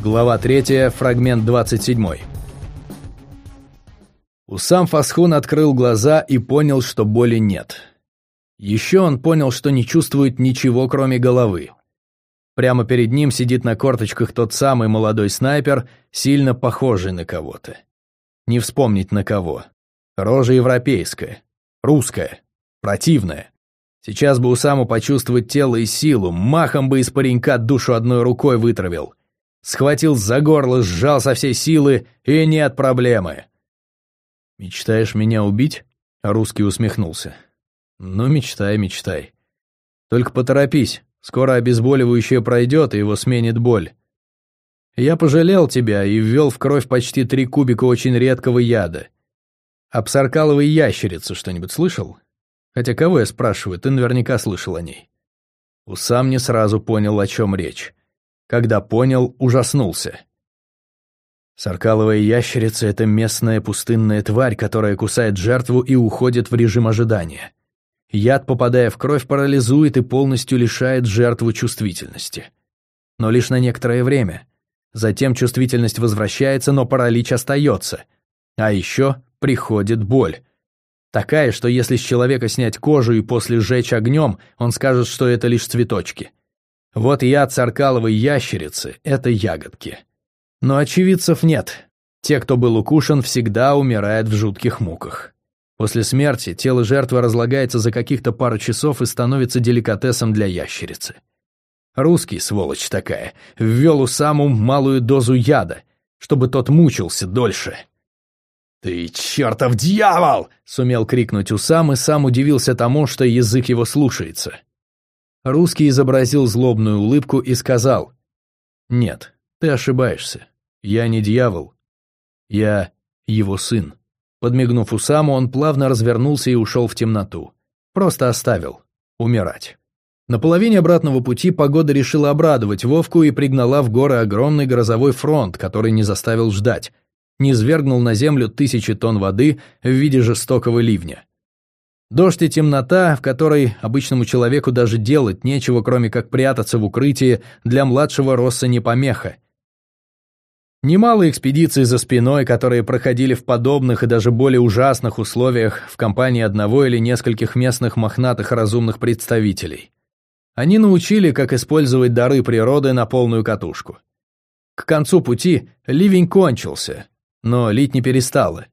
Глава 3, фрагмент 27. Усам Фасхун открыл глаза и понял, что боли нет. Еще он понял, что не чувствует ничего, кроме головы. Прямо перед ним сидит на корточках тот самый молодой снайпер, сильно похожий на кого-то. Не вспомнить на кого. Рожа европейская, русская, противная. Сейчас бы Усаму почувствовать тело и силу, махом бы из паренька душу одной рукой вытравил. Схватил за горло, сжал со всей силы, и нет проблемы. «Мечтаешь меня убить?» Русский усмехнулся. «Ну, мечтай, мечтай. Только поторопись, скоро обезболивающее пройдет, и его сменит боль. Я пожалел тебя и ввел в кровь почти три кубика очень редкого яда. Об саркаловой ящерице что-нибудь слышал? Хотя кого я спрашиваю, ты наверняка слышал о ней. Усам не сразу понял, о чем речь. Когда понял, ужаснулся. Саркаловая ящерица — это местная пустынная тварь, которая кусает жертву и уходит в режим ожидания. Яд, попадая в кровь, парализует и полностью лишает жертву чувствительности. Но лишь на некоторое время. Затем чувствительность возвращается, но паралич остается. А еще приходит боль. Такая, что если с человека снять кожу и после сжечь огнем, он скажет, что это лишь цветочки. Вот яд царкаловой ящерицы – это ягодки. Но очевидцев нет. Те, кто был укушен, всегда умирают в жутких муках. После смерти тело жертвы разлагается за каких-то пару часов и становится деликатесом для ящерицы. Русский, сволочь такая, ввел у саму малую дозу яда, чтобы тот мучился дольше. «Ты чертов дьявол!» — сумел крикнуть Усам и сам удивился тому, что язык его слушается. Русский изобразил злобную улыбку и сказал, «Нет, ты ошибаешься. Я не дьявол. Я его сын». Подмигнув Усаму, он плавно развернулся и ушел в темноту. Просто оставил. Умирать. На половине обратного пути погода решила обрадовать Вовку и пригнала в горы огромный грозовой фронт, который не заставил ждать — не свергнул на землю тысячи тонн воды в виде жестокого ливня. Дождь и темнота, в которой обычному человеку даже делать нечего, кроме как прятаться в укрытии, для младшего Росса не помеха. Немало экспедиций за спиной, которые проходили в подобных и даже более ужасных условиях в компании одного или нескольких местных мохнатых разумных представителей. Они научили, как использовать дары природы на полную катушку. К концу пути ливень кончился, но лить не перестало.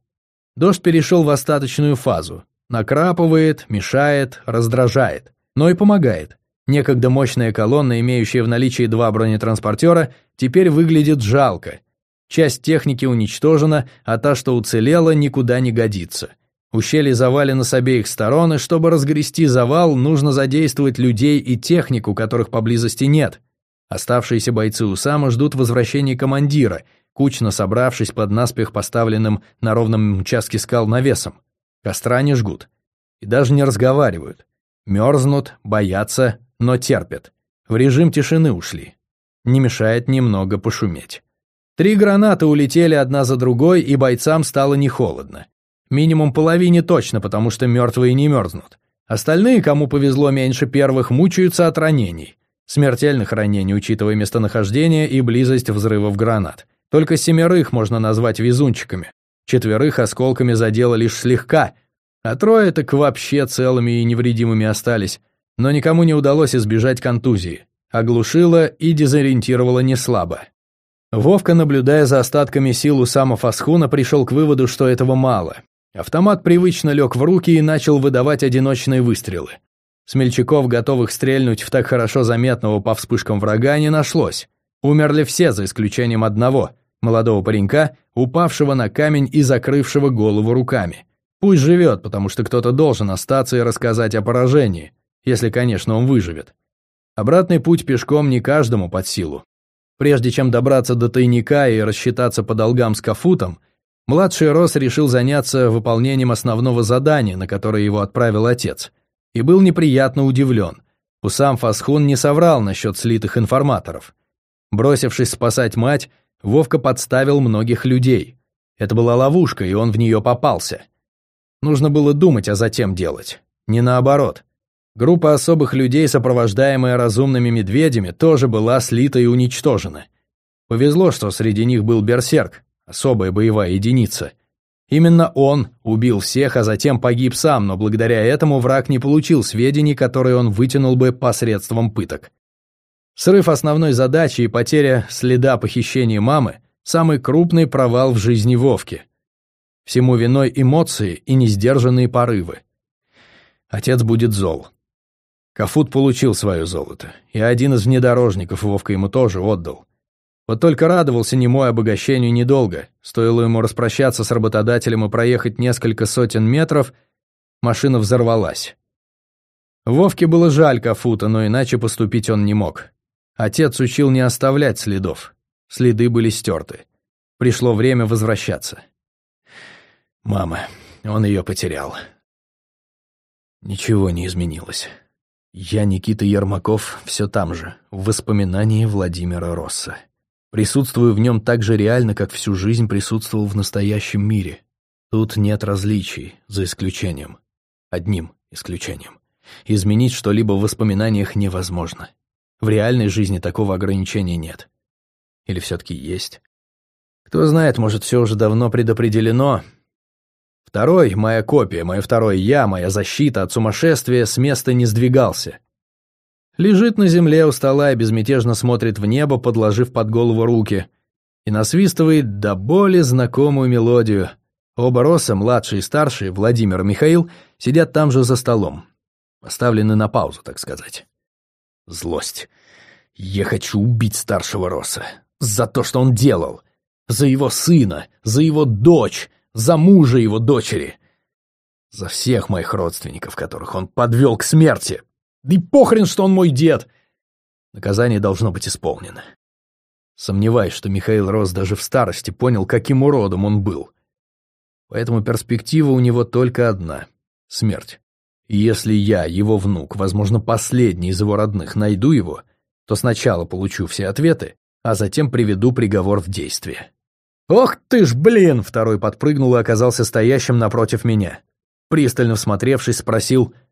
Дождь перешел в остаточную фазу. Накрапывает, мешает, раздражает. Но и помогает. Некогда мощная колонна, имеющая в наличии два бронетранспортера, теперь выглядит жалко. Часть техники уничтожена, а та, что уцелела, никуда не годится. Ущелье завалено с обеих сторон, и чтобы разгрести завал, нужно задействовать людей и технику, которых поблизости нет. Оставшиеся бойцы Усама ждут возвращения командира, кучно собравшись под наспех поставленным на ровном участке скал навесом. Костра не жгут. И даже не разговаривают. Мерзнут, боятся, но терпят. В режим тишины ушли. Не мешает немного пошуметь. Три гранаты улетели одна за другой, и бойцам стало не холодно. Минимум половине точно, потому что мертвые не мерзнут. Остальные, кому повезло меньше первых, мучаются от ранений. Смертельных ранений, учитывая местонахождение и близость взрывов гранат. Только семерых можно назвать везунчиками. Четверых осколками задело лишь слегка, а трое так вообще целыми и невредимыми остались. Но никому не удалось избежать контузии. Оглушило и дезориентировало неслабо. Вовка, наблюдая за остатками сил у самого Асхуна, пришел к выводу, что этого мало. Автомат привычно лег в руки и начал выдавать одиночные выстрелы. Смельчаков, готовых стрельнуть в так хорошо заметного по вспышкам врага, не нашлось. Умерли все, за исключением одного, молодого паренька, упавшего на камень и закрывшего голову руками. Пусть живет, потому что кто-то должен остаться и рассказать о поражении, если, конечно, он выживет. Обратный путь пешком не каждому под силу. Прежде чем добраться до тайника и рассчитаться по долгам с Кафутом, младший Рос решил заняться выполнением основного задания, на которое его отправил отец, и был неприятно удивлен. Усам Фасхун не соврал насчет слитых информаторов. Бросившись спасать мать, Вовка подставил многих людей. Это была ловушка, и он в нее попался. Нужно было думать, а затем делать. Не наоборот. Группа особых людей, сопровождаемая разумными медведями, тоже была слита и уничтожена. Повезло, что среди них был берсерк, особая боевая единица. Именно он убил всех, а затем погиб сам, но благодаря этому враг не получил сведений, которые он вытянул бы посредством пыток. Срыв основной задачи и потеря следа похищения мамы – самый крупный провал в жизни Вовки. Всему виной эмоции и несдержанные порывы. Отец будет зол. Кафут получил свое золото, и один из внедорожников Вовка ему тоже отдал. Вот только радовался немой обогащению недолго. Стоило ему распрощаться с работодателем и проехать несколько сотен метров, машина взорвалась. Вовке было жаль Кафута, но иначе поступить он не мог. Отец учил не оставлять следов. Следы были стерты. Пришло время возвращаться. Мама, он ее потерял. Ничего не изменилось. Я, Никита Ермаков, все там же, в воспоминании Владимира Росса. Присутствую в нем так же реально, как всю жизнь присутствовал в настоящем мире. Тут нет различий, за исключением. Одним исключением. Изменить что-либо в воспоминаниях невозможно. В реальной жизни такого ограничения нет. Или все-таки есть? Кто знает, может, все уже давно предопределено. Второй, моя копия, мое второе «я», моя защита от сумасшествия с места не сдвигался. Лежит на земле у и безмятежно смотрит в небо, подложив под голову руки. И насвистывает до боли знакомую мелодию. Оба Роса, младший и старший, Владимир и Михаил, сидят там же за столом. Поставлены на паузу, так сказать. Злость. Я хочу убить старшего Роса. За то, что он делал. За его сына, за его дочь, за мужа его дочери. За всех моих родственников, которых он подвел к смерти. Да и похрен, что он мой дед! Наказание должно быть исполнено. Сомневаюсь, что Михаил Рос даже в старости понял, каким уродом он был. Поэтому перспектива у него только одна — смерть. Если я, его внук, возможно, последний из его родных, найду его, то сначала получу все ответы, а затем приведу приговор в действие. «Ох ты ж, блин!» — второй подпрыгнул и оказался стоящим напротив меня. Пристально всмотревшись, спросил —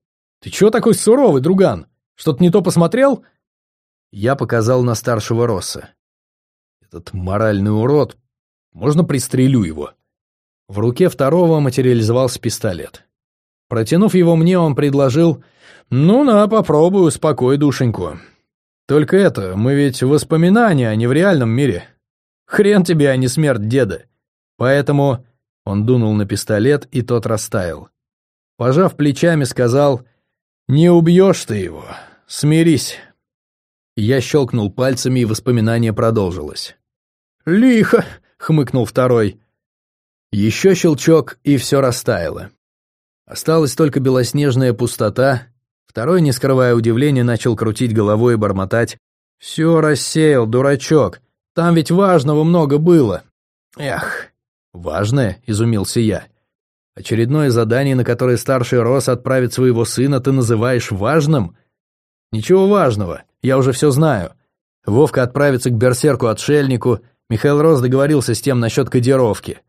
«Ты чего такой суровый, друган? Что-то не то посмотрел?» Я показал на старшего Росса. «Этот моральный урод. Можно пристрелю его?» В руке второго материализовался пистолет. Протянув его мне, он предложил «Ну на, попробуй, успокой душеньку. Только это, мы ведь воспоминания, а не в реальном мире. Хрен тебе, а не смерть деда. Поэтому...» Он дунул на пистолет, и тот растаял. Пожав плечами, сказал «Не убьешь ты его. Смирись». Я щелкнул пальцами, и воспоминание продолжилось. «Лихо!» — хмыкнул второй. Еще щелчок, и все растаяло. Осталась только белоснежная пустота. Второй, не скрывая удивления, начал крутить головой и бормотать. «Все рассеял, дурачок. Там ведь важного много было». «Эх, важное?» — изумился я. Очередное задание, на которое старший Рос отправит своего сына, ты называешь важным? Ничего важного, я уже все знаю. Вовка отправится к берсерку-отшельнику, Михаил Рос договорился с тем насчет кодировки.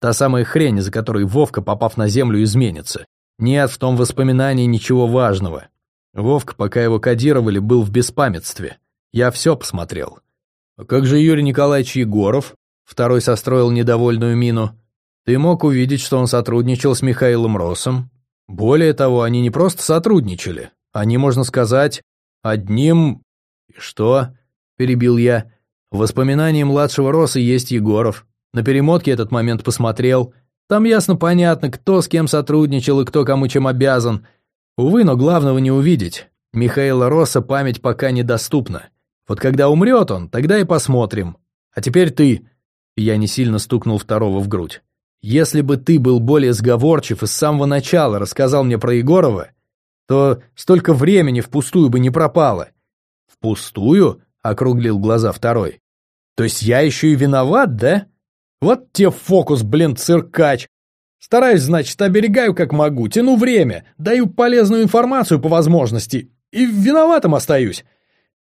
Та самая хрень, из-за которой Вовка, попав на землю, изменится. Нет в том воспоминании ничего важного. Вовка, пока его кодировали, был в беспамятстве. Я все посмотрел. А как же Юрий Николаевич Егоров? Второй состроил недовольную мину. Ты мог увидеть, что он сотрудничал с Михаилом Россом. Более того, они не просто сотрудничали. Они, можно сказать, одним... Что? Перебил я. В воспоминании младшего Росса есть Егоров. На перемотке этот момент посмотрел. Там ясно-понятно, кто с кем сотрудничал и кто кому чем обязан. Увы, но главного не увидеть. Михаила Росса память пока недоступна. Вот когда умрет он, тогда и посмотрим. А теперь ты. Я не сильно стукнул второго в грудь. Если бы ты был более сговорчив и с самого начала рассказал мне про Егорова, то столько времени впустую бы не пропало». «Впустую?» — округлил глаза второй. «То есть я еще и виноват, да? Вот те фокус, блин, циркач. Стараюсь, значит, оберегаю как могу, тяну время, даю полезную информацию по возможности и виноватым остаюсь.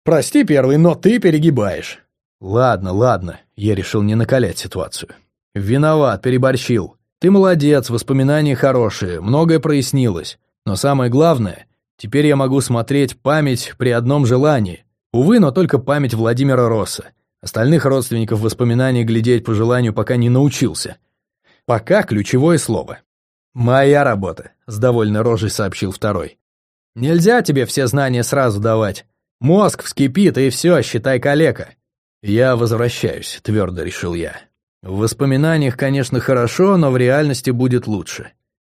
Прости, первый, но ты перегибаешь». «Ладно, ладно», — я решил не накалять ситуацию. «Виноват, переборщил. Ты молодец, воспоминания хорошие, многое прояснилось. Но самое главное, теперь я могу смотреть память при одном желании. Увы, но только память Владимира Росса. Остальных родственников воспоминаний глядеть по желанию пока не научился. Пока ключевое слово. «Моя работа», — с довольной рожей сообщил второй. «Нельзя тебе все знания сразу давать. Мозг вскипит, и все, считай калека». «Я возвращаюсь», — твердо решил я. «В воспоминаниях, конечно, хорошо, но в реальности будет лучше.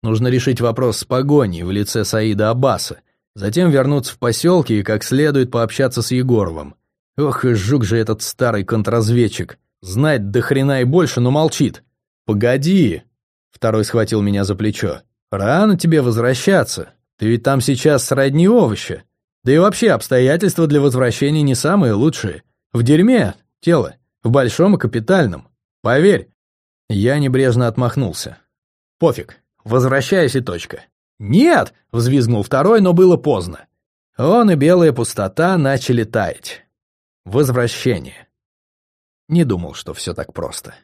Нужно решить вопрос с погоней в лице Саида Аббаса, затем вернуться в поселки и как следует пообщаться с Егоровым. Ох и жук же этот старый контрразведчик. Знает до хрена и больше, но молчит. Погоди. Второй схватил меня за плечо. Рано тебе возвращаться. Ты ведь там сейчас сродни овоща. Да и вообще обстоятельства для возвращения не самые лучшие. В дерьме тело, в большом и капитальном. Поверь. Я небрежно отмахнулся. Пофиг, Возвращайся, точка. «Нет!» — взвизгнул второй, но было поздно. Он и белая пустота начали таять. Возвращение. Не думал, что все так просто.